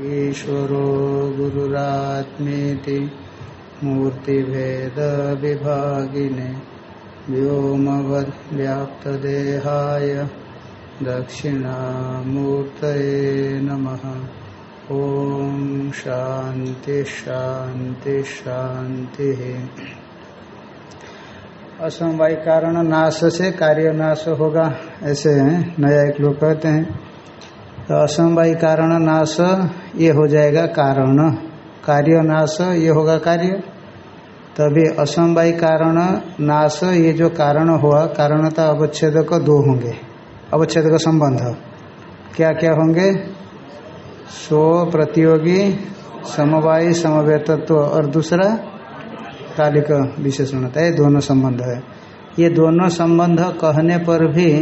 ईश्वरो गुरुरात्मेति मूर्तिभेदविभागिने व्योमवद्व्याप्तदेहाय दक्षिणामूर्तये नमः। ॐ शान्ति शान्ति शान्तिः। असमवाय कारण नाश से कार्य नाश होगा, ऐसे नया एक लोग कहते हैं। तो असमवाय कारण नाश, ये हो जाएगा कारण। कार्य नाश, ये होगा कार्य। तभी असमवाय कारण नाश, ये जो कारण हुआ, कारणता अवच्छेद को दो होंगे। अवच्छेद का संबंध। क्या क्या होंगे? स्व प्रतियोगी, समवायी, समवेतत्व, और दूसरा कालिक विशेषणता, ये दोनों संबंध है। ये दोनों संबंध कहने पर भी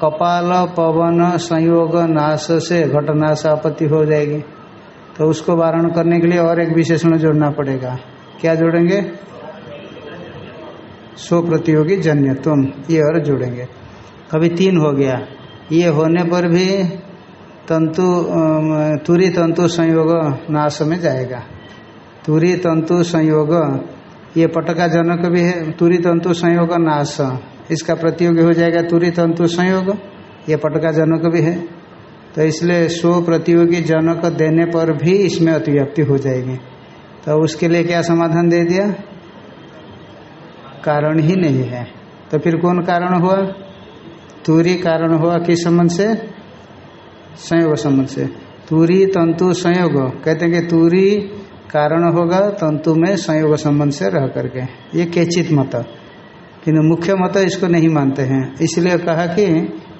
कपाल, पवन, संयोग, नाश से घटनाश आपत्ति हो जाएगी। तो उसको वारण करने के लिए और एक विशेषण जोड़ना पड़ेगा। क्या जोड़ेंगे? स्व प्रतियोगी जन्य तुम ये और जोड़ेंगे। कभी तीन हो गया। ये होने पर भी तंतु तुरी तंतु संयोग नाश में जाएगा। तुरी तंतु संयोग ये पटका जनक भी है तुरी तंतु संयोग नाश। इसका प्रतियोगी हो जाएगा तुरी तंतु संयोग, ये पटका जनक भी है। तो इसलिए स्व प्रतियोगी जनक देने पर भी इसमें अतिव्याप्ति हो जाएगी। तो उसके लिए क्या समाधान दे दिया? कारण ही नहीं है। तो फिर कौन कारण हुआ? तुरी कारण हुआ किस संबंध से? संयोग संबंध से। तुरी तंतु संयोग। कहते हैं कि तुरी कारण होगा तंतु में संयोग संबंध से रह करके। ये केचित मत। किंतु मुख्य मत इसको नहीं मानते हैं। इसलिए कहा कि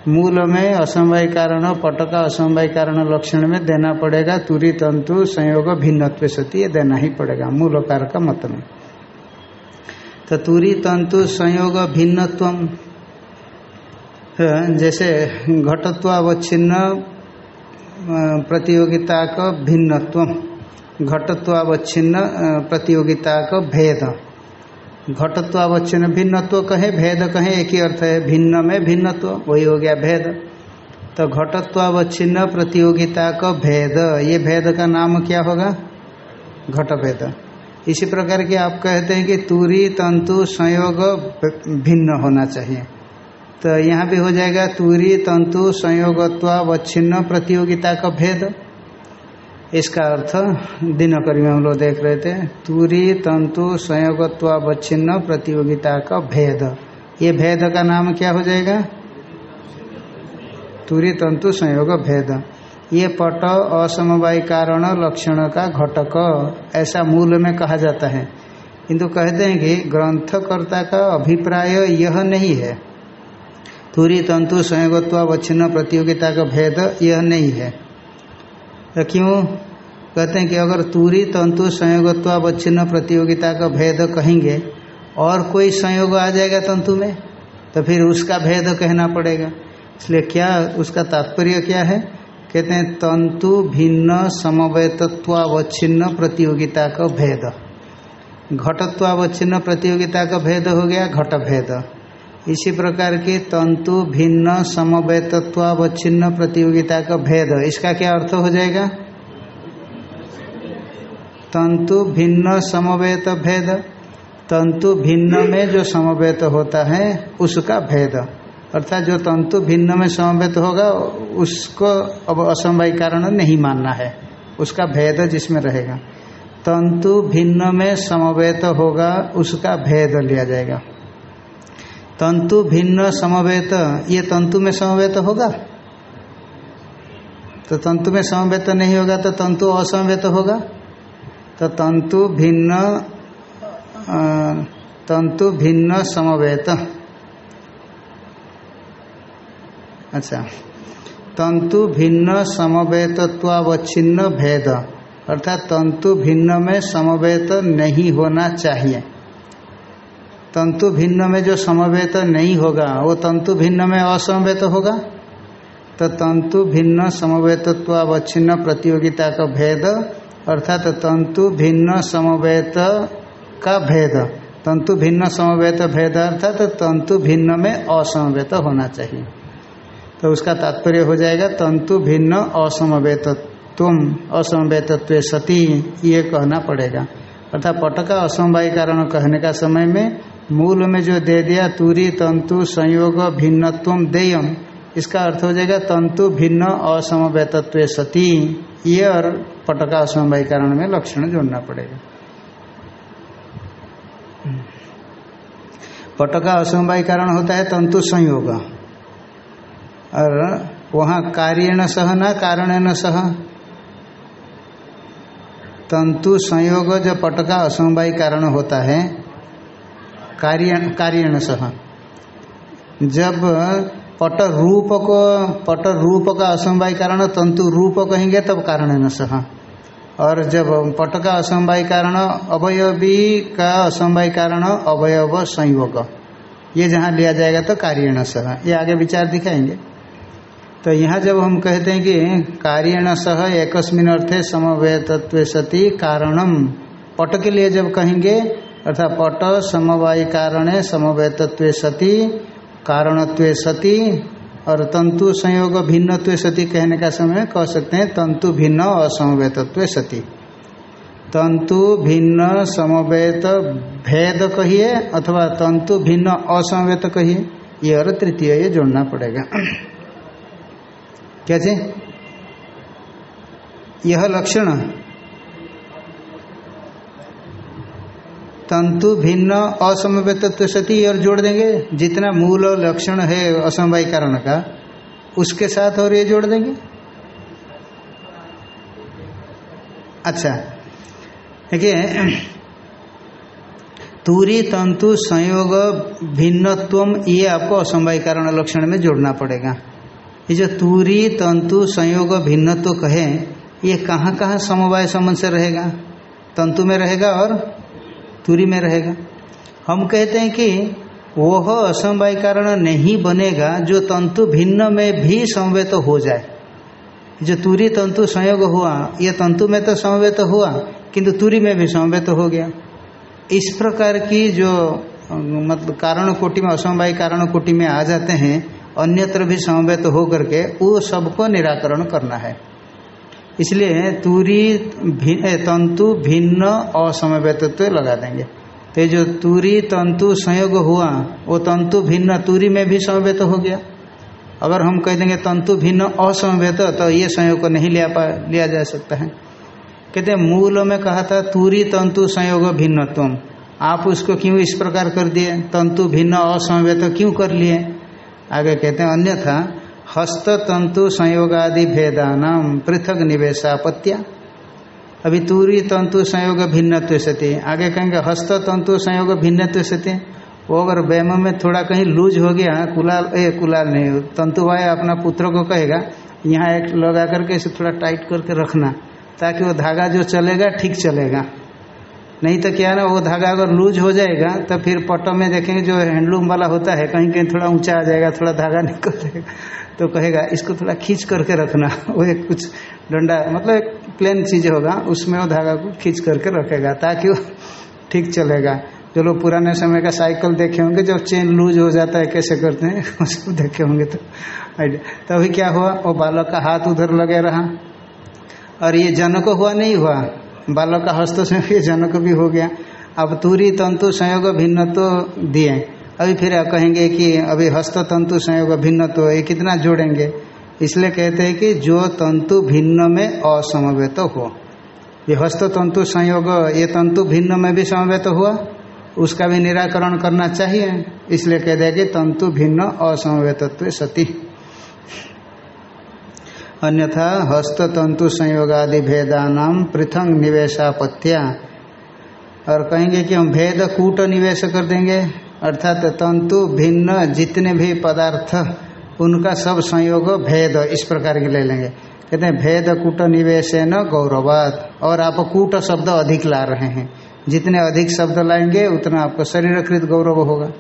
मूल में असमवाय कारण, पटका असमवाय कारण लक्षण में देना पड़ेगा। तुरी तंतु संयोग भिन्नत्व सती ये देना ही पड़ेगा। मूल कार का मत में तो तुरी तंतु संयोग भिन्नत्व जैसे घटत्वावच्छिन्न प्रतियोगिता का भिन्नत्व घटत्वावच्छिन्न प्रतियोगिता का भेद। घटत्वावच्छिन्न, भिन्नत्व कहे, भेद कहे, एक ही अर्थ है भिन्न में भिन्नत्व, वही हो गया भेद। तो घटत्वावच्छिन्न प्रतियोगिता का भेद, ये भेद का नाम क्या होगा? घट भेद इसी प्रकार के आप कहते हैं कि तुरी, तंतु, संयोग भिन्न होना चाहिए। तो यहाँ भी हो जाएगा तुरी, तंतु, संयोगत्वावच्छिन्न प्रतियोगिता का भेद। इसका अर्थ दिनकरी में हम लोग देख रहे थे, तुरी तंतु संयोगत्वावच्छिन्न प्रतियोगिता का भेद। ये भेद का नाम क्या हो जाएगा? तुरी तंतु संयोग भेद। ये पट असमवाय कारण लक्षण का घटक, ऐसा मूल में कहा जाता है। किंतु कहते हैं कि ग्रंथकर्ता का अभिप्राय यह नहीं है। तुरी तंतु संयोगत्वावच्छिन्न प्रतियोगिता का भेद यह नहीं है। क्यों? कहते हैं कि अगर तुरी तंतु संयोगत्वावच्छिन्न प्रतियोगिता का भेद कहेंगे, और कोई संयोग आ जाएगा तंतु में तो फिर उसका भेद कहना पड़ेगा। इसलिए क्या उसका तात्पर्य क्या है? कहते हैं, तंतु भिन्न समवेतत्वावच्छिन्न प्रतियोगिता का भेद। घटत्वावच्छिन्न प्रतियोगिता का भेद हो गया घट भेद इसी प्रकार की तंतु, भिन्न, समवेतत्वावच्छिन्न प्रतियोगिता का भेद। इसका क्या अर्थ हो जाएगा? तंतु, भिन्न, समवेत भेद। तंतु, भिन्न में जो समवेत होता है, उसका भेद। अर्थात जो तंतु, भिन्न में समवेत होगा, उसको अब असमवाय कारण नहीं मानना है। उसका भेद जिसमें रहेगा। तंतु, भिन्न में समवेत होगा, उसका भेद लिया जाएगा। तंतु भिन्न समवेत, ये तंतु में समवेत होगा? तो तंतु में समवेत नहीं होगा तो तंतु असमवेत होगा? तो तंतु भिन्न तंतु भिन्न समवेत। अच्छा। तंतु भिन्न समवेतत्वावच्छिन्न भेद, अर्थात तंतु भिन्न में समवेत नहीं होना चाहिए। तंतु भिन्न में जो समवेत नहीं होगा, वो तंतु भिन्न में असमवेत होगा? तो तंतु भिन्न समवेतत्वावच्छिन्न प्रतियोगिता का भेद, अर्थात तंतु भिन्न समवेत का भेद। तंतु भिन्न समवेत भेद, अर्थात तंतु भिन्न में असमवेत होना चाहिए। तो उसका तात्पर्य हो जाएगा, तंतु भिन्न असमवेतत्व असमवेतत्व सती, ये कहना पड़ेगा। अर्थात पट का असमवाय कारण कहने का समय में मूल में जो दे दिया, तुरी, तंतु, संयोग, भिन्नत्व देयम इसका अर्थ हो जाएगा, तंतु, भिन्न, असमवेतत्व, सती। ये और पटका असमवाय कारण में लक्षण जोड़ना पड़ेगा। पटका असमवाय कारण होता है, तंतु, संयोग। और वहाँ कार्यण सह न कारण सह। तंतु, संयोग, जो पटका असमवाय कारण होता है कार्य कार्यण सह जब पट रूप को पट रूप का असमवाय कारण तंतु रूप कहेंगे, तब कारण न सह और जब पट का असमवाय कारण, अवयवी का असमवाय कारण, अवयव संयोग। ये जहाँ लिया जाएगा तो कार्यण सह ये आगे विचार दिखाएँगे। तो यहाँ जब हम कहते हैं कि कार्यण सह एकस्मिन अर्थे समवेतत्व सती कारणम, पट के लिए जब कहेंगे अर्थात पट समवाय कारणे समवेतत्व सती, कारणत्व सती और तंतु संयोग भिन्नत्व सती कहने का समय कह सकते हैं। तंतु भिन्न, असमवेतत्व सती। तंतु भिन्न, समवेत भेद कहिए अथवा तंतु भिन्न, असमवेत कहिए, ये और तृतीय ये जोड़ना पड़ेगा। कैसे यह लक्षण तंतु भिन्न असमवेतत्व सती और जोड़ देंगे। जितना मूल लक्षण है असमवाय कारण का, उसके साथ और ये जोड़ देंगे। अच्छा देखिए, तूरी तंतु संयोग भिन्नत्व ये आपको असमवाय कारण लक्षण में जोड़ना पड़ेगा। ये जो तूरी तंतु संयोग भिन्नत्व कहे, ये कहाँ कहाँ समवाय संबंध से रहेगा? तंतु में रहेगा और तुरी में रहेगा। हम कहते हैं कि वह असमवाय कारण नहीं बनेगा, जो तंतु भिन्न में भी समवेत तो हो जाए। जो तुरी तंतु संयोग हुआ यह तंतु में तो समवेत हुआ, किंतु तुरी में भी समवेत हो गया। इस प्रकार की जो मतलब कारण कोटि में, असमवाय कारण कोटि में आ जाते हैं, अन्यत्र भी समवेत तो हो करके वो सबको निराकरण करना है। इसलिए तूरी तंतु भिन्न असमवेतत्व लगा देंगे। तो जो तूरी तंतु संयोग हुआ, वो तंतु भिन्न तूरी में भी समवेत हो गया। अगर हम कह देंगे तंतु भिन्न असमवेत तो ये संयोग को नहीं लिया पा, लिया जा सकता है। कहते मूल में कहा था, तूरी तंतु संयोग भिन्न तुम आप उसको क्यों इस प्रकार कर दिए? तंतु भिन्न असमवेत क्यों कर लिए? आगे कहते हैं, अन्यथा हस्त तंतु संयोगादि भेदान पृथक निवेशापत्या। अभी तूरी तंतु संयोग भिन्नत्व सती आगे कहेंगे हस्त तंतु संयोग भिन्नत्व सती वो अगर वैम में थोड़ा कहीं लूज हो गया, कुलाल, ए, कुलाल नहीं, तंतु भाई अपना पुत्र को कहेगा, यहाँ एक लगा करके इसे थोड़ा टाइट करके रखना, ताकि वो धागा जो चलेगा, ठीक चलेगा। नहीं तो क्या ना, वो धागा अगर लूज हो जाएगा तो फिर पटो में देखेंगे जो हैंडलूम वाला होता है, कहीं कहीं थोड़ा ऊँचा आ जाएगा, थोड़ा धागा निकल जाएगा तो कहेगा, इसको थोड़ा खींच करके रखना। वो एक कुछ डंडा मतलब एक प्लेन चीज़ होगा, उसमें वो धागा को खींच करके रखेगा, ताकि वो ठीक चलेगा। जो लोग पुराने समय का साइकिल देखे होंगे, जब चेन लूज हो जाता है, कैसे करते हैं, उसको देखे होंगे तो आइडिया तो अभी क्या हुआ, वो बालक का हाथ उधर लगे रहा, और ये जनक हुआ, नहीं हुआ। बालक का हस्त से ये जनक भी हो गया। अब तूरी तंतु संयोग भिन्न तो दिए। अभी फिर आप कहेंगे कि अभी हस्त तंतु संयोग भिन्न तो ये कितना जोड़ेंगे? इसलिए कहते हैं कि जो तंतु भिन्न में असमवेत तो हो। ये हस्त तंतु संयोग, ये तंतु भिन्न में भी समवेत तो हुआ। उसका भी निराकरण करना चाहिए। इसलिए कह दिया कि तंतु भिन्न असमवेतत्व सती। अन्यथा हस्त तंतु संयोगादि भेदानाम पृथक निवेशापत्या। और कहेंगे कि हम भेद कूट निवेश कर देंगे, अर्थात तंतु भिन्न जितने भी पदार्थ, उनका सब संयोग भेद इस प्रकार के ले लेंगे। कहते हैं, भेद कूट निवेश न गौरवाद और आप कूट शब्द अधिक ला रहे हैं। जितने अधिक शब्द लाएँगे, उतना आपको शरीरकृत गौरव होगा।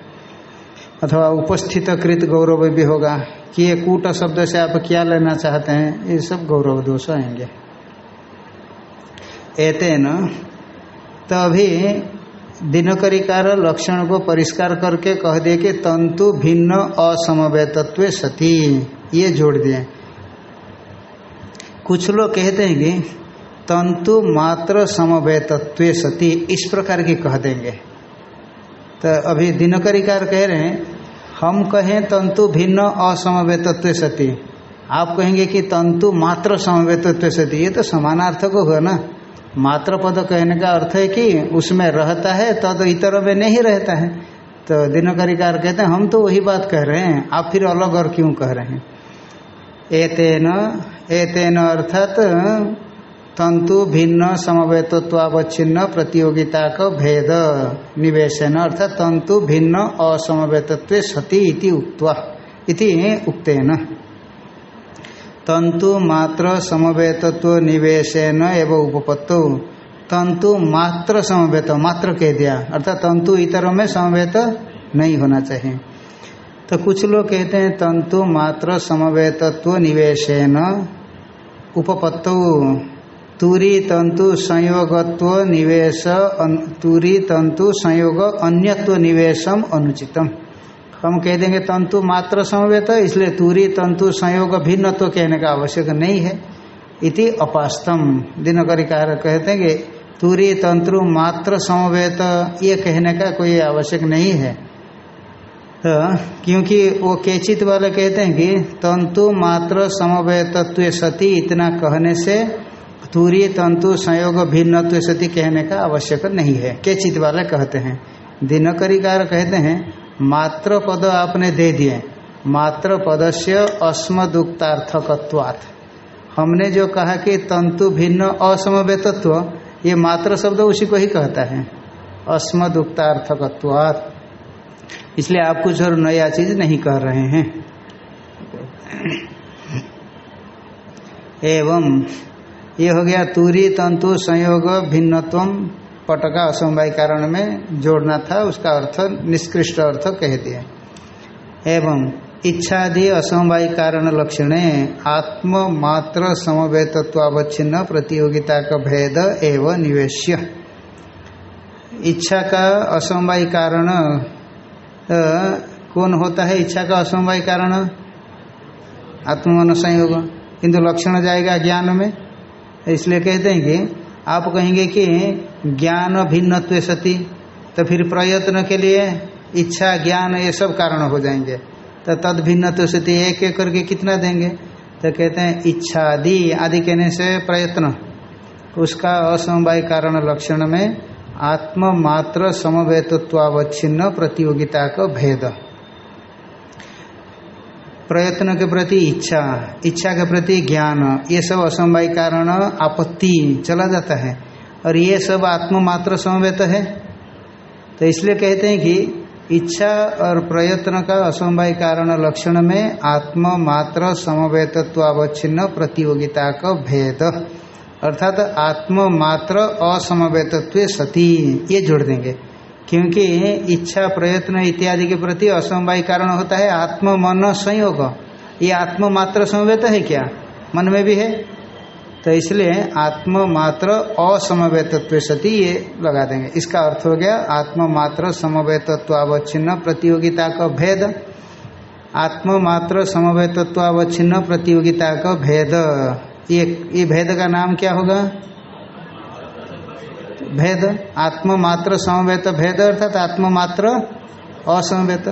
अथवा उपस्थित कृत गौरव भी होगा कि ये कूट शब्द से आप क्या लेना चाहते हैं, ये सब गौरव दोष आएँगे। एते न तो अभी दिनकरिकार लक्षण को परिष्कार करके कह दिए कि तंतु भिन्न असमवेतत्व सती, ये जोड़ दिए। कुछ लोग कहते हैं कि तंतु मात्र समवेतत्व सती, इस प्रकार की कह देंगे। तो अभी दिनकरिकार कह रहे हैं, हम कहें तंतु भिन्न असमवेतत्व सती। आप कहेंगे कि तंतु मात्र समवेतत्व सती, ये तो समानार्थक होगा ना। मात्र पद कहने का अर्थ है कि उसमें रहता है, तद तो इतर में नहीं रहता है। तो दिनकरिकार कहते हैं, हम तो वही बात कह रहे हैं, आप फिर अलग और क्यों कह रहे हैं? एतेन एतेन अर्थात तंतु भिन्न समवेतत्वावच्छिन्न प्रतियोगिता का भेद। निवेशन अर्थात तंतु भिन्न असमवेतत्व सती इति उक्त्वा। इति उक्तेन। तंतु मात्र समवेतत्व निवेशन एवं उपपत्तो। तंतु मात्र समवेत, मात्र कह दिया। अर्थात तंतु इतरों में समवेत नहीं होना चाहिए। तो कुछ लोग कहते हैं तंतु मात्र समवेतत्व निवेशन उपपत्तो। तुरी तंतु संयोगत्व निवेश तुरी तंतु संयोग अन्यत्व निवेशम अनुचितम। हम कह देंगे तंतु मात्र समवेत, इसलिए तुरी तंतु संयोग भिन्नत्व कहने का आवश्यक नहीं है। इति अपास्तम। दिनकरिकार कहते हैं तुरी तंत्रु मात्र समवेत, ये कहने का कोई आवश्यक नहीं है। तो क्योंकि वो केचित वाले कहते हैं कि तंतु मात्र समवेतत्व सती इतना कहने से तूर्य तंतु संयोग भिन्न सती कहने का आवश्यक नहीं है। के चित वाले कहते हैं, दिनकरिकार कहते हैं, मात्र पद आपने दे दिए, मात्र पद से अस्मदुक्तार्थकत्वात्। हमने जो कहा कि तंतु भिन्न असमवेतत्व, ये मात्र शब्द उसी को ही कहता है, अस्मदुक्तार्थकत्वात्। इसलिए आप कुछ और नया चीज़ नहीं कह रहे हैं। एवं ये हो गया तूरी, तंतु, संयोग भिन्नत्व पट का असमवाय कारण में जोड़ना था, उसका अर्थ निष्कृष्ट अर्थ कह दिए एवं इच्छादि असमवाय कारण लक्षण आत्म मात्र समवेतत्वावच्छिन्न प्रतियोगिता का भेद एवं निवेश्य। इच्छा का असमवाय कारण कौन होता है इच्छा का असमवाय कारण? आत्मन संयोग किंतु लक्षण जाएगा ज्ञान में। इसलिए कहते हैं कि आप कहेंगे कि ज्ञान भिन्नत्व सती तो फिर प्रयत्न के लिए इच्छा, ज्ञान, ये सब कारण हो जाएँगे। तो तद भिन्नत्व सती एक एक करके कितना देंगे? तो कहते हैं इच्छा आदि आदि कहने से प्रयत्न। उसका असमवाय कारण लक्षण में आत्म मात्र समवेतत्वावच्छिन्न प्रतियोगिता का भेद। प्रयत्न के प्रति इच्छा इच्छा के प्रति ज्ञान, ये सब असमवाय कारण आपत्ति चला जाता है। और ये सब आत्ममात्र समवेत है। तो इसलिए कहते हैं कि इच्छा और प्रयत्न का असमवाय कारण लक्षण में आत्म मात्र समवेतत्वावच्छिन्न प्रतियोगिता का भेद। अर्थात आत्म मात्र असमवेतत्व सती, ये जोड़ देंगे। क्योंकि इच्छा, प्रयत्न इत्यादि के प्रति असमवाय कारण होता है आत्म मन संयोग ये आत्म मात्र समवेत है क्या? मन में भी है। तो इसलिए आत्म मात्र असमवेतत्व सती ये लगा देंगे। इसका अर्थ हो गया आत्म मात्र समवेतत्वावच्छिन्न प्रतियोगिता का भेद। आत्म मात्र समवेतत्वावच्छिन्न प्रतियोगिता का भेद। ये ये भेद का नाम क्या होगा? भेद आत्म मात्र समवेत भेद अर्थात आत्म मात्र असमवेत।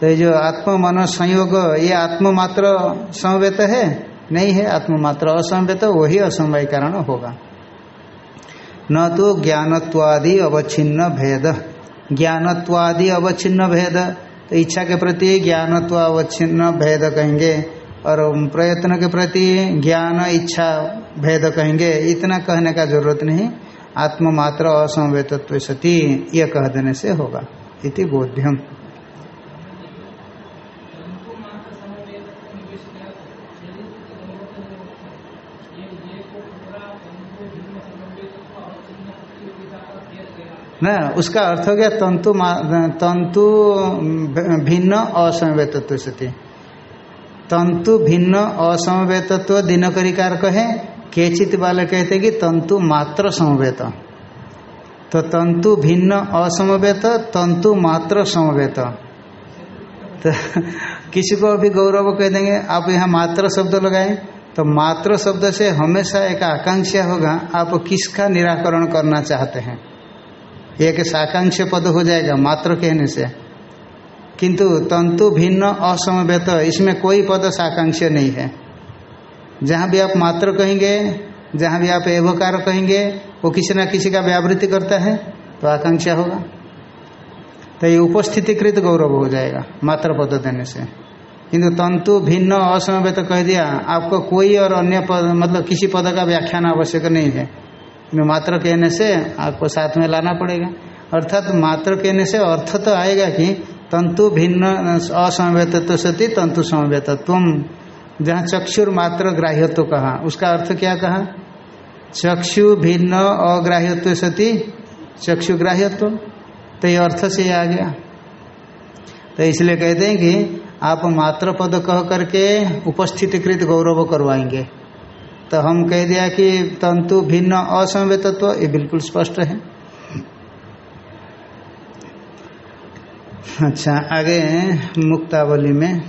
तो ये जो आत्म मन संयोग ये आत्म मात्र समवेत है? नहीं है आत्म मात्र असमवेत, वही असमवाय कारण होगा। न तो ज्ञानत्वादि अवच्छिन्न भेद। ज्ञानत्वादि अवच्छिन्न भेद तो इच्छा के प्रति ज्ञानत्व अवच्छिन्न भेद कहेंगे, और प्रयत्न के प्रति ज्ञान इच्छा भेद कहेंगे, इतना कहने का ज़रूरत नहीं। आत्ममात्र असंवेतत्व सती, यह कह देने से होगा, इति बोध्यम। न, उसका अर्थ हो गया तंतु तंतु भिन्न असंवेतत्व सती। तंतु भिन्न असंवेतत्व दिनकरिकार कहे केचित वाले कहते कि तंतु मात्र समवेत। तो तंतु भिन्न असमवेत, तंतु मात्र समवेत। तो किसी को अभी गौरव कह देंगे, आप यहाँ मात्र शब्द लगाएँ तो मात्र शब्द से हमेशा एक आकांक्षा होगा, आप किसका निराकरण करना चाहते हैं? एक साकांक्ष पद हो जाएगा मात्र कहने से। किंतु तंतु भिन्न असमवेत, इसमें कोई पद साकांक्ष नहीं है। जहाँ भी आप मात्र कहेंगे, जहाँ भी आप एवकार कहेंगे, वो किसी न किसी का व्यावृत्ति करता है तो आकांक्षा होगा। तो ये उपस्थितिकृत गौरव हो जाएगा, मात्र पद देने से। किंतु तंतु भिन्न असमवेत कह दिया, आपको कोई और अन्य पद मतलब किसी पद का व्याख्यान आवश्यक नहीं है। किंतु मात्र कहने से आपको साथ में लाना पड़ेगा। अर्थात तो मात्र कहने से अर्थ तो आएगा कि तंतु भिन्न असमवेत सती तंतु समवेत तुम जहाँ चक्षुर मात्र ग्राह्यत्व तो कहा। उसका अर्थ क्या कहा? चक्षु भिन्न अग्राह्यत्व सती, चक्षु ग्राह्यत्व। तो ये अर्थ से आ गया। तो इसलिए कहते हैं कि आप मात्र पद कह करके उपस्थितिकृत गौरव करवाएँगे। तो हम कह दिया कि तंतु भिन्न असमवेतत्व ये बिल्कुल स्पष्ट है। अच्छा आगे मुक्तावली में।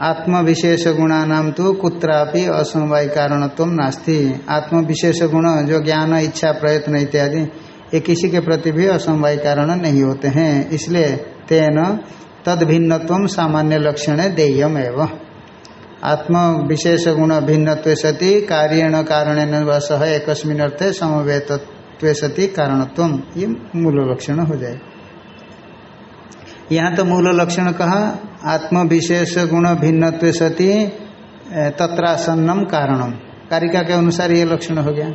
आत्म विशेष गुणा नाम तो कुत्रापि असमवाय कारणत्व नास्ति। आत्म विशेष गुण जो ज्ञान, इच्छा, प्रयत्न इत्यादि, ये किसी के प्रति भी असमवाय कारण नहीं होते हैं। इसलिए तेन तद भिन्नत्व सामान्य लक्षण देयम एवं। आत्म विशेष गुण भिन्नत्व सती, कार्यण कारण सह एक अर्थे समवेतत्व सती कारणत्व। ये मूल लक्षण हो जाए। यहाँ तो मूल लक्षण कहा? आत्म विशेष गुण भिन्न सती तत्रासन्नम कारणम। कारिका के अनुसार ये लक्षण हो गया।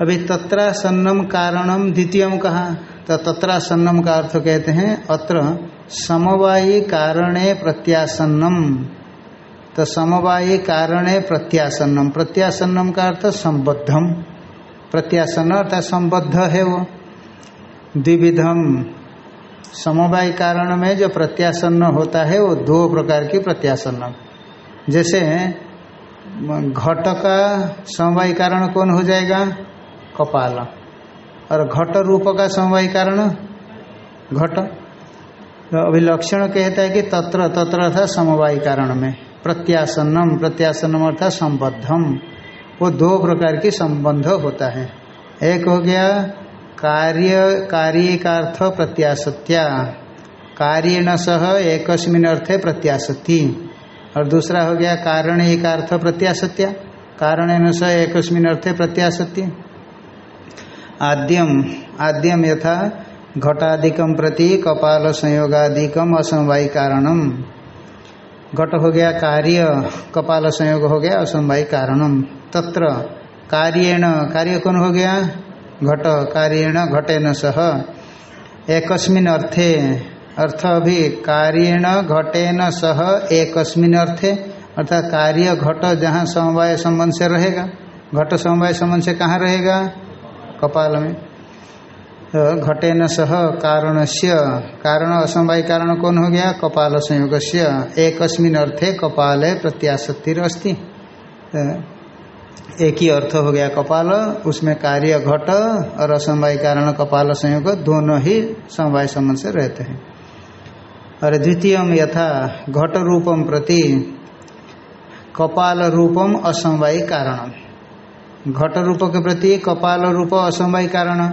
अभी तत्रासन्नम कारणम द्वितीयम कहा तो तत्रासन्नम का अर्थ कहते हैं, अत्र समवायी कारणे प्रत्यासन्नम। तो समवायी कारणे प्रत्यासन्नम। प्रत्यासन्नम का अर्थ संबद्धम। प्रत्यासन्न अर्थात संबद्ध है वो। द्विविधम। समवाय कारण में जो प्रत्यासन्न होता है, वो दो प्रकार की प्रत्यासन्न। जैसे, घट का समवाय कारण कौन हो जाएगा? कपाल। और घट रूप का समवाय कारण? घट। तो अभी लक्षण कहता है कि तत्र तत्र अर्थात समवाय कारण में। प्रत्यासन्नम प्रत्यासन्नम अर्थात संबद्धम। वो दो प्रकार की संबंध होता है। एक हो गया कार्य कार्य का अर्थ प्रत्याशत्या कार्य न सह एक अर्थे प्रत्याशति और दूसरा हो गया कारण एक अर्थ प्रत्याशत्या कारण न सह एक अर्थे प्रत्याशति आद्यम आद्यम यथा घटाधिकम प्रति कपाल संयोगाधिकम असमवाय कारणम। घट हो गया कार्य कपाल संयोग हो गया असमवाय कारणम। तत्र, कार्यण, कार्य कौन हो गया? घट कार्यण घटेन सह एकस्मिन अर्थे अर्थ अभी कार्यण घटेन सह एकस्मिन अर्थे, अर्थात कार्य, घट, जहाँ समवाय संबंध से रहेगा। घट समवाय संबंध से कहाँ रहेगा? कपाल में। तो घटेन सह कारण से कारण असमवाय कारण कौन हो गया? कपाल संयोग से एकस्मिन अर्थे कपाले प्रत्याशक्तिर अस्ति एक ही अर्थ हो गया कपाल, उसमें कार्य घट और असमवाय कारण कपाल संयोग दोनों ही समवाय संबंध से रहते हैं। और द्वितीय यथा घट रूपम प्रति कपाल रूपम असमवाय कारण घट रूप के प्रति कपाल रूप असमवाय कारण।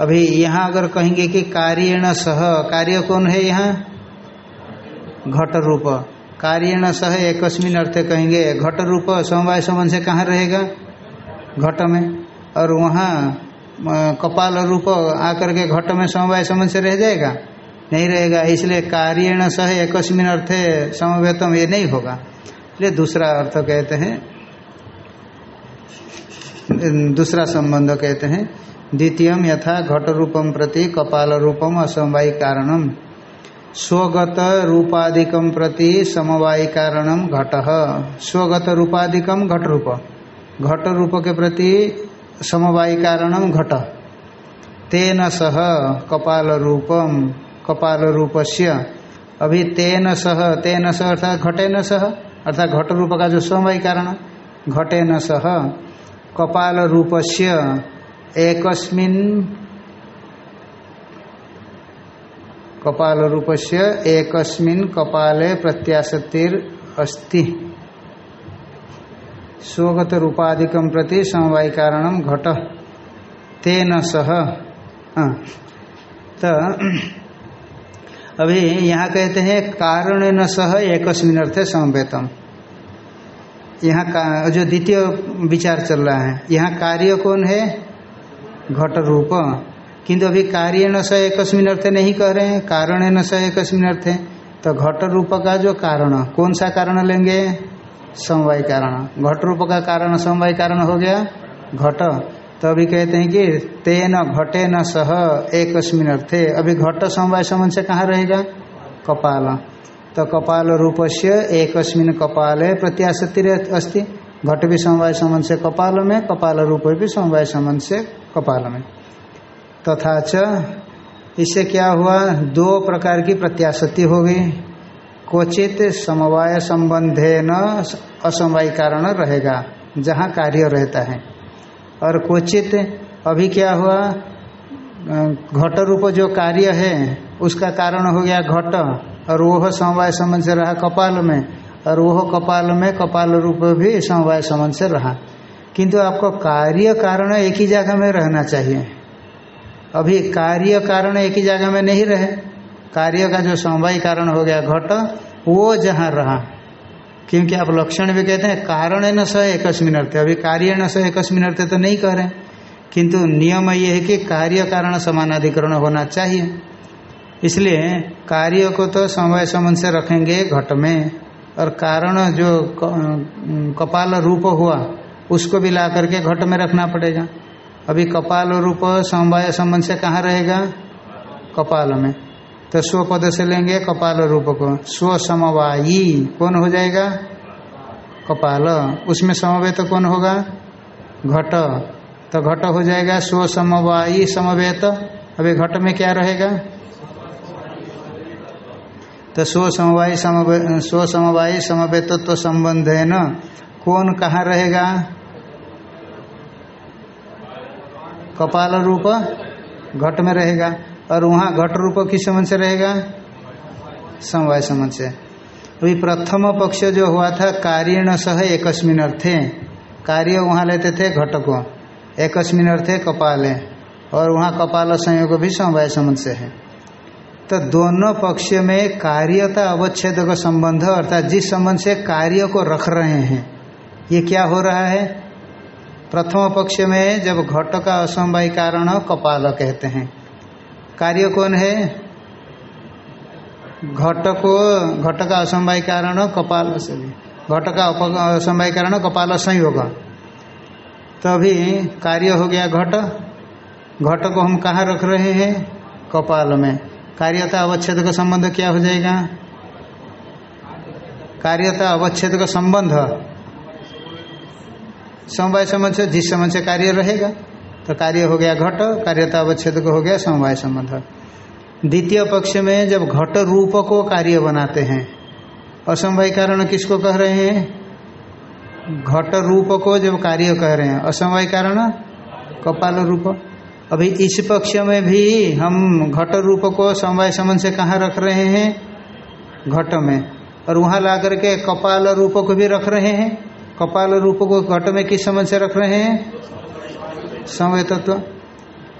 अभी यहाँ अगर कहेंगे कि कार्यण सह, कार्य कौन है यहाँ? घट रूप। कार्यण सह एकस्मिन अर्थ कहेंगे, घट रूप समवाय संबंध से कहाँ रहेगा? घट में। और वहाँ कपाल रूप आकर के घट में समवाय संबंध से रह जाएगा? नहीं रहेगा। इसलिए कार्यण सह एकस्मिन अर्थ समवेतम ये नहीं होगा। इसलिए दूसरा अर्थ कहते हैं। दूसरा संबंध कहते हैं, द्वितीयम यथा घट रूपम प्रति कपाल रूपम असमवाय कारणम। स्वगत रूपाधिकम प्रति समवायी कारणम घट। स्वगत रूपाधिकम घट रूप घट रूप के प्रति समवायी कारणम घट। तेन सह कपाल रूपम कपाल रूपस्य अभी तेन सह तेन सह अर्थात घटेन सह, अर्थात घट रूप का जो समवायी कारण, घटेन सह। कपाल रूपस्य एकस्मिन कपाल रूप से एकस्मिन कपाले प्रत्याशतिर अस्ति। स्वगत रूपाधिकम प्रति समवाय कारण घट। तेन सह तो अभी यहाँ कहते हैं कारण न सह एकस्मिन अर्थ समवेतम। यहाँ का, जो द्वितीय विचार चल रहा है, यहाँ कार्य कौन है? घट रूप किंतु अभी कार्य न स एकस्मिन अर्थ नहीं कह रहे हैं कारण न स एकस्मिन अर्थ। है तो घट रूप का जो कारण, कौन सा कारण लेंगे? समवाय कारण। घट रूप का कारण, समवाय कारण हो गया? घट। तो अभी कहते हैं कि तेन घटे न सह एकस्मिन अर्थे। अभी घट समवाय संबंध से कहाँ रहेगा? कपाल। तो कपाल रूप से एकस्मिन कपाले प्रत्याशक्ति अस्ति। घट भी समवाय संबंध से कपाल में, कपाल रूप भी समवाय संबंध से कपाल में। तथा च इससे क्या हुआ? दो प्रकार की प्रत्याशक्ति हो गई। क्वचित समवाय संबंधे न असमवाय कारण रहेगा, जहाँ कार्य रहता है। और क्वचित अभी क्या हुआ? घट रूप जो कार्य है, उसका कारण हो गया घट। और वह समवाय संबंध से रहा कपाल में। और वह कपाल में कपाल रूप भी समवाय संबंध से रहा। किंतु आपको कार्य कारण एक ही जगह में रहना चाहिए। अभी कार्य कारण एक ही जगह में नहीं रहे। कार्य का जो समवाय कारण हो गया घट, वो जहाँ रहा। क्योंकि आप लक्षण भी कहते हैं, कारण न स एकस्मिन अर्थ। अभी कार्य न स एकस्मिन अर्थ तो नहीं कह रहे किंतु नियम ये है कि कार्य कारण समानाधिकरण होना चाहिए। इसलिए कार्य को तो समवाय संबंध से रखेंगे घट में। और कारण जो कपाल रूप हुआ, उसको भी ला करके घट में रखना पड़ेगा। अभी कपाल रूप समवाय संबंध से कहाँ रहेगा? कपाल में। तो स्व पद से लेंगे कपाल रूप को। स्व समवायी कौन हो जाएगा? कपाल। उसमें समवेत तो कौन होगा? घट। तो घट हो जाएगा स्व समवायी समवेत। अभी घट में क्या रहेगा? तो स्व समवायी समवे स्व समवायी समवेतत्व तो संबंध है न कौन कहाँ रहेगा? कपाल रूप घट में रहेगा और वहाँ घट रूप किस संबंध से रहेगा? समवाय संबंध से। अभी प्रथम पक्ष जो हुआ था कार्य न सह एकस्मिन अर्थे। कार्य वहाँ लेते थे घट को। एकस्मिन अर्थे कपाल है। और वहाँ कपाल संयोग भी समवाय संबंध से है। तो दोनों पक्ष में कार्यता अवच्छेद का संबंध, अर्थात जिस संबंध से कार्य को रख रहे हैं, ये क्या हो रहा है? प्रथम पक्ष में जब घट का असमवाय कारण कपाल कहते हैं। कार्य कौन है? घट को, घट का असमवाय कारण कपाल घट का असमवाय कारण कपाल संयोग। तो अभी कार्य हो गया घट। घट को हम कहाँ रख रहे हैं? कपाल में। कार्यता अवच्छेद का संबंध क्या हो जाएगा? कार्यता अवच्छेद का संबंध। समवाय संबंध से जिस संबंध से कार्य रहेगा तो कार्य हो गया घट कार्यता अवच्छेद को हो गया समवाय संबंध। द्वितीय पक्ष में जब घट रूप को कार्य बनाते हैं, असमवाय कारण किसको कह रहे हैं? घट रूप को जब कार्य कह रहे हैं, असमवाय कारण? कपाल रूप। अभी इस पक्ष में भी हम घट रूप को समवाय संबंध से कहाँ रख रहे हैं? घट में। और वहाँ ला करके कपाल रूप को भी रख रहे हैं? कपाल रूप को घट में किस संबंध से रख रहे हैं? समवाय तत्व। तो।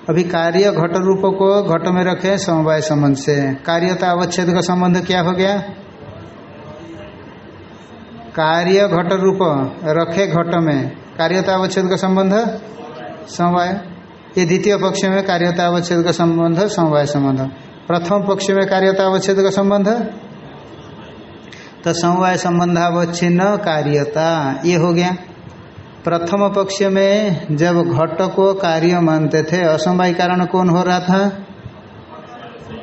अभी कार्य घट रूप को घट में रखे समवाय संबंध से। कार्यता अवच्छेद का संबंध क्या हो गया? कार्य घट रूप रखे घट में। कार्यता अवच्छेद का संबंध? समवाय। ये द्वितीय पक्ष में कार्यता अवच्छेद का संबंध, समवाय संबंध। प्रथम पक्ष में कार्यता अवच्छेद का संबंध? तो समवाय संबंधावच्छिन्न कार्यता, ये हो गया। प्रथम पक्ष में जब घट को कार्य मानते थे, असमवाय कारण कौन हो रहा था?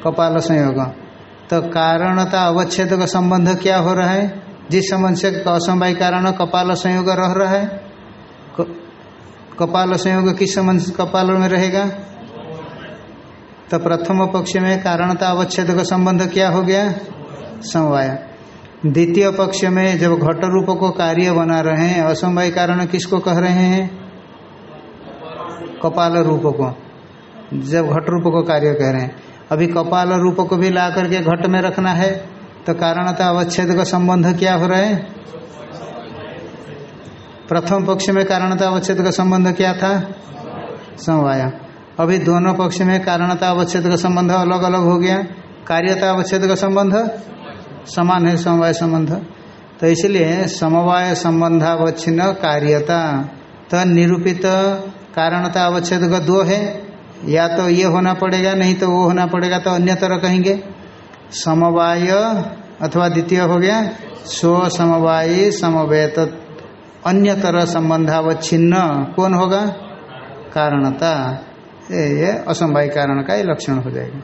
कपाल संयोग। तो कारणता अवच्छेद का संबंध क्या हो रहा है? जिस संबंध से असमवाय कारण कपाल संयोग रह रहा है कपाल संयोग किस संबंध कपाल में रहेगा? तो प्रथम पक्ष में कारणता अवच्छेद का संबंध क्या हो गया? समवाय। द्वितीय पक्ष में जब घट रूप को कार्य बना रहे हैं, असमवाय कारण किसको कह रहे हैं? कपाल रूप को। जब घट रूप को कार्य कह रहे हैं। अभी कपाल रूप को भी ला करके घट में रखना है तो कारणता अवच्छेद का संबंध क्या हो रहा है? प्रथम पक्ष में कारणता अवच्छेद का संबंध क्या था? समवाय। अभी दोनों पक्ष में कारणता अवच्छेद का संबंध अलग अलग हो गया। कार्यता अवच्छेद का संबंध समान है, समवाय संबंध। तो इसलिए समवाय संबंधावच्छिन्न कार्यता। तो निरूपित कारणता अवच्छेद का दो है। या तो ये होना पड़ेगा, नहीं तो वो होना पड़ेगा तो अन्य तरह कहेंगे। समवाय अथवा द्वितीय हो गया, स्व समवायी समवेत। अन्य तरह संबंधावच्छिन्न कौन होगा? कारणता। ये असमवाय कारण का ही लक्षण हो जाएगा।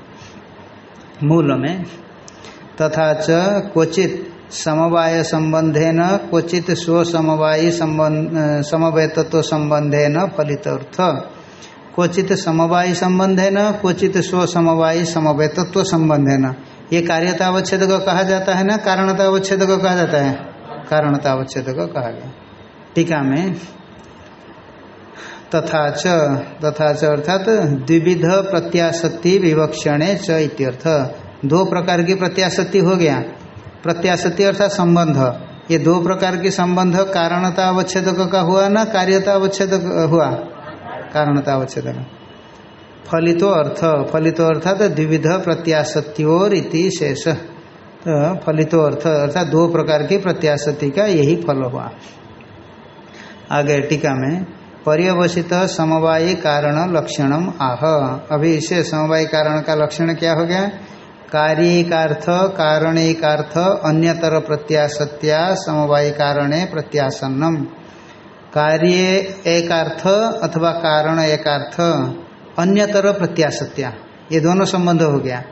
मूल में तथा च क्वचित समवाय संबंधेन क्वचित स्व समवायी संबंध समवेतत्व संबंधेन फलित अर्थ क्वचित समवायी संबंधेन क्वचित स्व समवायी समवेतत्व संबंधेन ये कार्यतावच्छेद कहा जाता है ना? कारणतावच्छेद कहा जाता है? कारणतावच्छेद कहा गया। टीका में तथा च तथा च अर्थात द्विविध प्रत्याशक्ति विवक्षणे च इत्यर्थ। दो प्रकार की प्रत्याशक्ति हो गया। प्रत्याशक्ति अर्थात संबंध। ये दो प्रकार की संबंध कारणता अवच्छेद का हुआ ना कार्यता अवच्छेद हुआ? कारणता अवच्छेद फलितो अर्थ। फलितो अर्थात द्विविध प्रत्याशक्तियोर इति शेष। तो फलितो अर्थ अर्थात दो प्रकार की प्रत्याशक्ति का यही फल हुआ। आगे टीका में, पर्यवसित समवायी कारण लक्षणम आह। अभी इसे समवायी कारण का लक्षण क्या हो गया? कार्यिकार्थ कारणिकार्थ, अन्यतर प्रत्याशत्या समवायी कारणे प्रत्यासन्नम। कार्य एकार्थ अथवा कारण एकार्थ, अन्यतर प्रत्याशत्या ये दोनों संबंध हो गया।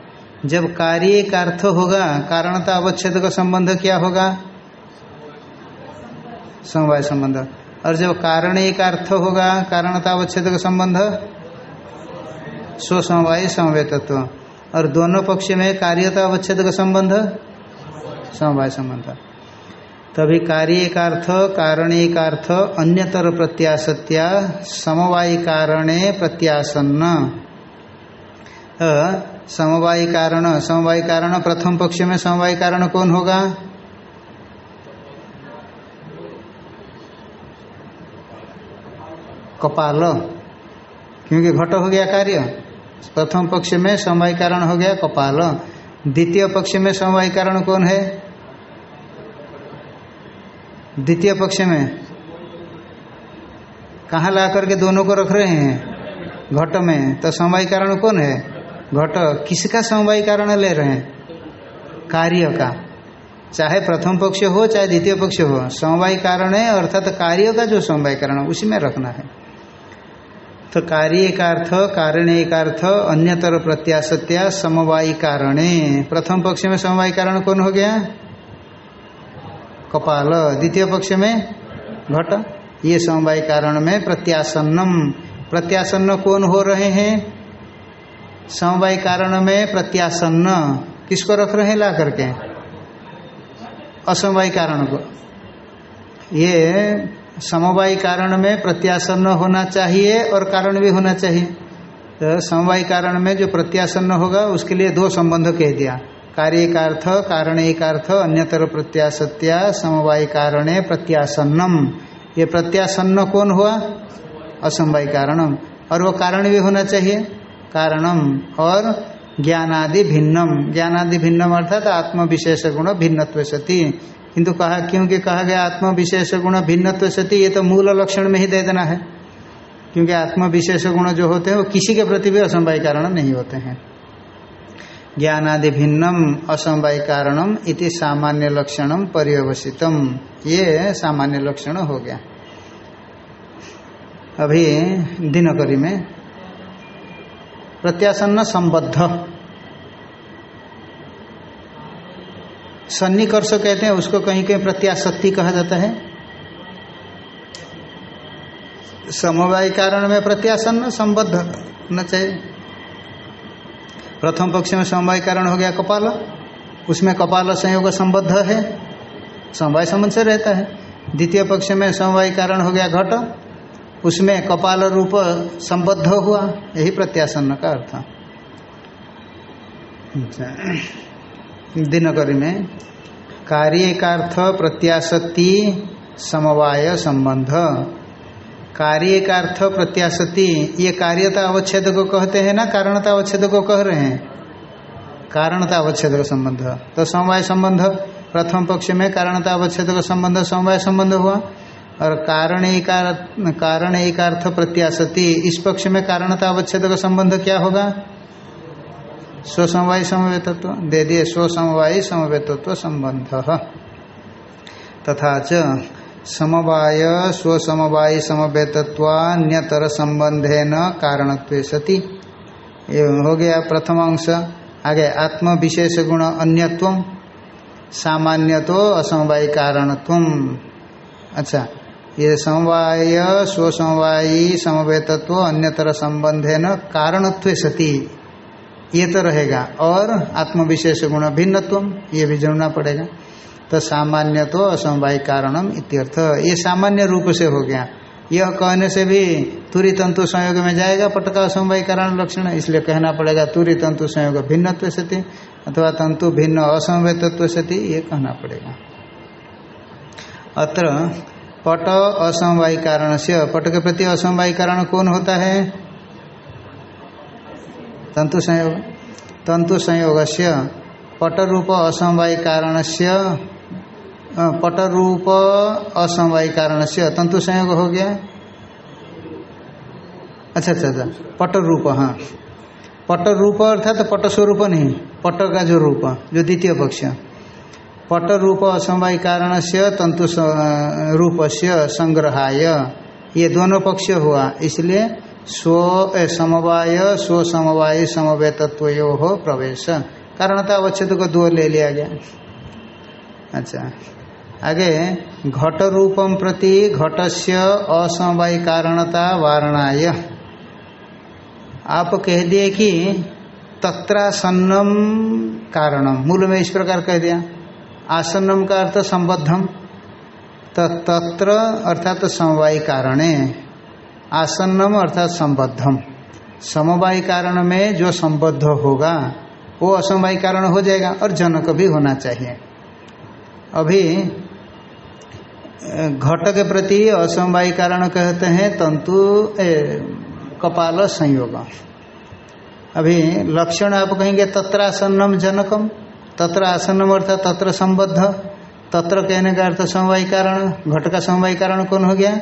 जब कार्य का अर्थ होगा, कारणता अवच्छेद का संबंध क्या होगा? समवाय संबंध। और जब कारण एक अर्थ होगा, कारणता अवच्छेद का संबंध? स्वसमवाय समवे समवेतत्व। और दोनों पक्ष में कार्यता अवच्छेद का संबंध? समवाय संबंध। तभी कार्य का अर्थ कारणे अर्थ अन्यतर प्रत्याशत्या समवायी कारणे प्रत्यासन्न। समवाय कारण समवाय कारण, प्रथम पक्ष में समवाय कारण कौन होगा? कपाल। क्योंकि घट हो गया कार्य। प्रथम पक्ष में समवाय कारण हो गया कपाल। द्वितीय पक्ष में समवाय कारण कौन है? द्वितीय पक्ष में। कहाँ ला करके दोनों को रख रहे हैं? घट में। तो समवाय कारण कौन है? घट। किसका समवाय कारण ले रहे हैं? कार्य का। चाहे प्रथम पक्ष हो, चाहे द्वितीय पक्ष हो समवाय कारण है, अर्थात कार्य का जो समवाय कारण है उसी में रखना है। तो कार्य का अर्थ कारण का अर्थ अन्यतर प्रत्याशत्या समवायी कारणे। प्रथम पक्ष में समवाय कारण कौन हो गया? कपाल। द्वितीय पक्ष में घट। ये समवाय कारण में प्रत्यासन्नम। प्रत्यासन्न कौन हो रहे हैं? समवाय कारण में प्रत्यासन्न। किसको रख रहे हैं? ला करके। असमवाय कारण को। ये समवाय कारण में प्रत्यासन्न होना चाहिए और कारण भी होना चाहिए। तो समवाय कारण में जो प्रत्यासन्न होगा, उसके लिए दो संबंध कह दिया। कार्य का अर्थ कारण एक अर्थ अन्यतर प्रत्याशत्या समवाय कारणे प्रत्यासन्नम। ये प्रत्यासन्न कौन हुआ? असमवाय कारणम। और वो कारण भी होना चाहिए। कारणम और ज्ञानादि भिन्नम। ज्ञानादि भिन्नम अर्थात आत्म विशेष गुण भिन्नत्व सती। किंतु कहा, क्योंकि कहा गया आत्म विशेष गुण भिन्नत्व सती, ये तो मूल लक्षण में ही दे देना है। क्योंकि आत्म विशेष गुण जो होते हैं, वो किसी के प्रति भी असमवाय कारण नहीं होते हैं। ज्ञानादि भिन्नम असमवाय कारणम इति सामान्य लक्षणम पर्यवसितम। ये सामान्य लक्षण हो गया। अभी दिनकरी में प्रत्यासन्न संबद्ध। सन्निकर्ष कहते हैं, उसको कहीं कहीं प्रत्याशक्ति कहा जाता है। समवाय कारण में प्रत्यासन्न संबद्ध होना चाहिए। प्रथम पक्ष में समवाय कारण हो गया कपाल। उसमें कपाल संयोग संबद्ध है, समवाय संबंध से रहता है। द्वितीय पक्ष में समवाय कारण हो गया घट। उसमें कपाल रूप संबद्ध हुआ, यही प्रत्यासन्न का अर्थ। अच्छा। दिनकरी में कार्य प्रत्याशक्ति समवाय संबंध। कार्य का अर्थ प्रत्याशति ये कार्यता अवच्छेद को कहते हैं ना कारणता अवच्छेद को कह रहे हैं। कारणता अवच्छेद का संबंध। तो समवाय संबंध, प्रथम पक्ष में कारणता अवच्छेद का संबंध, समवाय संबंध हुआ। और कारण कारण एक अर्थ प्रत्याशति इस पक्ष में कारणता अवच्छेद का संबंध क्या होगा? स्वसमवाय समवेतत्व, दे दिए स्वसमवाय समवेतत्व संबंध। तथा च समवाय, स्वसमवाय समवेतत्वान्यतर संबंधे न कारणत्व सती। ये हो गया प्रथम अंश। आगे आत्म विशेष गुण अन्यत्व सामान्य तो असमवाय कारणत्व। अच्छा ये समवाय, स्वसमवायी समवेतत्व अन्यतर संबंधे न कारणत्व सती। ये तो रहेगा। और आत्मविशेष गुण भिन्नत्व ये भी जोड़ना पड़ेगा। तो सामान्य तो असमवाय कारणम इत्यर्थ। ये सामान्य रूप से हो गया। यह कहने से भी तुरी तंतु संयोग में जाएगा पटका असमवाय कारण लक्षण। इसलिए कहना पड़ेगा, तुरी तंतु संयोग भिन्नत्व सती अथवा तंतु भिन्न असमवय तत्व सती, ये कहना पड़ेगा। अत्र पट असमवाय कारण से पट के प्रति असमवाय कारण कौन होता है? तंतु संयोग। तंतु संयोग से पट रूप असमवाय कारण से पट रूप असमवाय कारण से तंतु संयोग हो गया। अच्छा अच्छा अच्छा पट रूप हाँ। पट रूप अर्थात तो पट स्वरूप नहीं पट का जो रूप जो द्वितीय पक्ष। पट रूप असमवाय कारण से तंतु रूप से संग्रहाय। ये दोनों पक्ष हुआ इसलिए स्व समवाय स्व समवाय समवय तत्व हो प्रवेश। कारणता अवच्छेद को दो ले लिया गया। अच्छा। आगे, घट रूपम प्रति घटस्य असमवाय कारणता वारणाय। आप कह दिए कि तत्रासन्नम कारणम। मूल में इस प्रकार कह दिया। आसन्नम का अर्थ संबद्धम। तत्र अर्थात समवाय कारणे। आसन्नम अर्थात संबद्धम। समवाय कारण में जो संबद्ध होगा वो असमवाय कारण हो जाएगा और जनक भी होना चाहिए। अभी घट के प्रति असमवाय कारण कहते हैं तंतु ए, कपाल संयोग। अभी लक्षण आप कहेंगे तत्रासन्नम जनकम। तत्र आसन्नम अर्थात तत्र संबद्ध। तत्र कहने का अर्थ समवाय कारण घट का समवाय कारण कौन हो गया?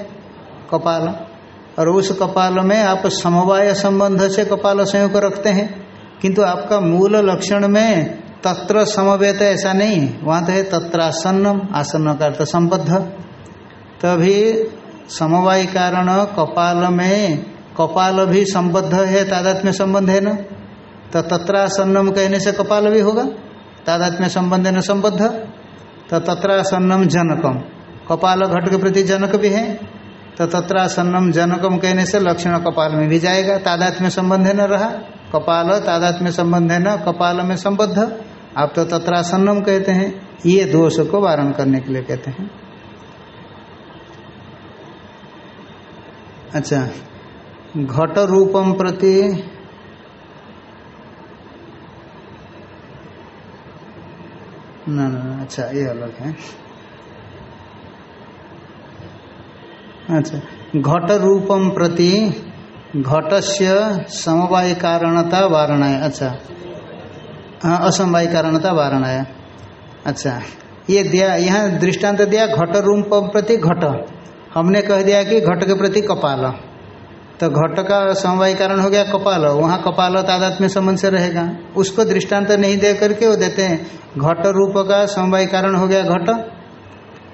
कपाल। और उस कपाल में आप समवाय संबंध से कपाल संयोग रखते हैं। किंतु आपका मूल लक्षण में तत्र समवेत ऐसा नहीं। वहाँ तो है तत्रासन्नम, आसन्न का अर्थ संबद्ध। तभी समवाय कारण कपाल में कपाल भी संबद्ध है, तादात्म्य संबंध है ना? तो तत्रासन्नम कहने से कपाल भी होगा, तादात्म्य संबंध है न संबद्ध। तो तत्रासन्नम जनकम, कपाल घट के प्रति जनक भी है। तो तत्रासन्नम जनकम कहने से लक्षण कपाल में भी जाएगा। तादात्म्य संबंध न रहा? कपाल तादात्म्य संबंध न? कपाल में संबद्ध आप तो तत्रासन्नम कहते हैं। ये दोष को वारण करने के लिए कहते हैं। अच्छा घट रूपम प्रति ना ना अच्छा ये अलग है। अच्छा। घट रूपम प्रति घटस्य समवाय कारणता वारणा अच्छा। हाँ असमवाय कारणता वारणा अच्छा। ये दिया, यहाँ दृष्टांत दिया घट रूपम प्रति घट। हमने कह दिया कि घट के प्रति कपाल। तो घट का समवाय कारण हो गया कपाल। वहाँ कपाल तादात्म्य संबंध से रहेगा। उसको दृष्टांत नहीं दे करके वो देते हैं। घट रूप का समवाय कारण हो गया घट।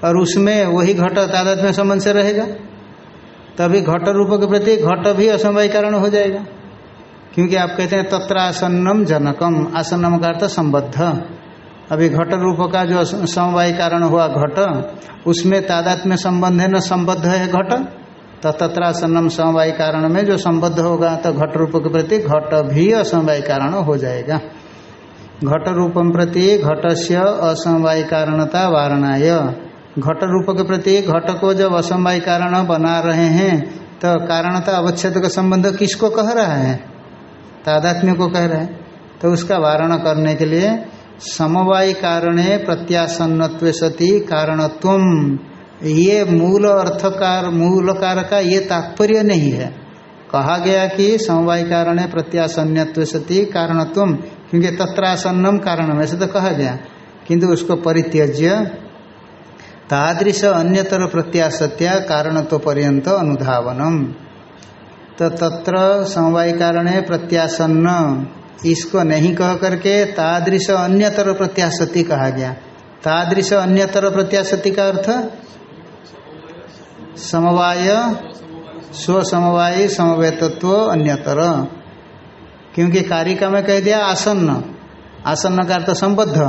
और उसमें वही घट तादात्म्य संबंध से रहेगा। तभी घट रूप के प्रति घट भी असमवाय कारण हो जाएगा। क्योंकि आप कहते हैं तत्र आसन्नम जनकम, आसन्नम का अर्थ संबद्ध। अभी घट रूप का जो समवाय कारण हुआ घट, उसमें तादात्म्य संबंध है, न संबद्ध है घट। तो तत्रासन्नम समवाय कारण में जो संबद्ध होगा तो घट रूप के प्रति घट भी असमवाय कारण हो जाएगा। घट रूपम प्रति घट से असमवाय कारणता वारणाय। घट रूप के प्रति घट को जब असमवाय कारण बना रहे हैं तो कारणता अवच्छेद का संबंध किसको कह रहा है? तादात्म्य को कह रहा है। तो उसका वारण करने के लिए समवाय कारणे प्रत्यासन्न सती कारणत्व। ये मूल अर्थकार मूल कार का ये तात्पर्य नहीं है। कहा गया कि समवाय कारण प्रत्यासन्यत्व सती कारणत्व, क्योंकि तत्रासन्नम कारण ऐसे तो कहा गया। किंतु उसको परित्यज्य तादृश अन्यतर प्रत्याशत्या कारण तो पर्यंत अनुधावनम। तो तत्र समवाय कारण प्रत्यासन्न। इसको नहीं कह करके तादृश अन्यतर प्रत्याशति कहा गया। तादृश अन्यतर प्रत्याशति का अर्थ? समवाय स्व समवाय समवेतत्व, अन्यतर। क्योंकि कारिका में कह दिया आसन्न। आसन्न का अर्थ संबद्ध।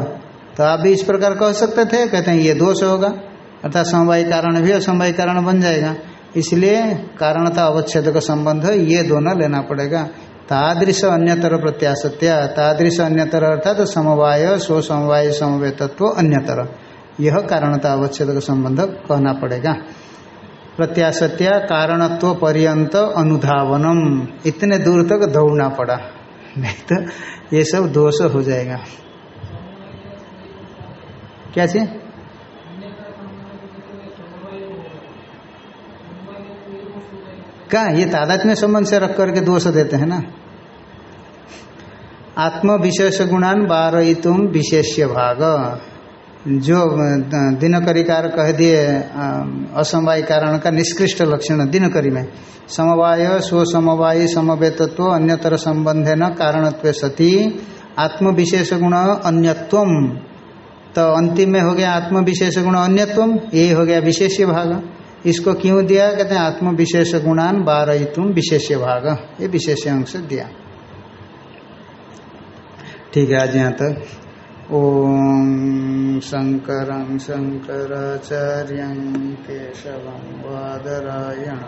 तो आप भी इस प्रकार कह सकते थे, कहते हैं, ये दोष होगा। अर्थात समवाय कारण भी असमवाय कारण बन जाएगा। इसलिए कारणता अवच्छेद का संबंध ये दोनों लेना पड़ेगा। तादृश अन्यतर प्रत्याशत्या तादृश अन्यतर अर्थात तो समवाय स्व समवाय समवेतत्व अन्यतर। यह कारणता अवच्छेद का संबंध कहना पड़ेगा। प्रत्याशत्या कारणत्व पर्यंत अनुधावनम। इतने दूर तक दौड़ना पड़ा। नहीं तो ये सब दोष हो जाएगा। क्या चीज़? कहा ये तादात में संबंध से रख करके दोष देते हैं ना? आत्म विशेष गुणान तुम विशेष्य भाग। जो दिनकरिकार कह दिए असमवाय कारण का निष्कृष्ट लक्षण दिनकरी में। समवाय स्व समवाय समवेतत्व, अन्यतर संबंध न कारणत्व सती। आत्म विशेष गुण अन्यत्व तो अंतिम में हो गया आत्म विशेष गुण अन्यत्व ये हो गया विशेष्य भाग। इसको क्यों दिया? कहते हैं आत्म विशेष गुणान बार तुम विशेष भाग। ये विशेष अंश दिया। ठीक है, आज यहाँ तक। शंकराचार्य केशव वादरायण।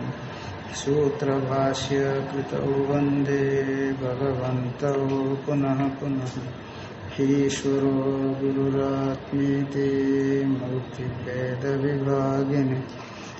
सूत्र भाष्य कृत वंदे भगवत पुनः पुनः ईश्वरो गुरुरात्मीति मूर्तिभेद विभागिनी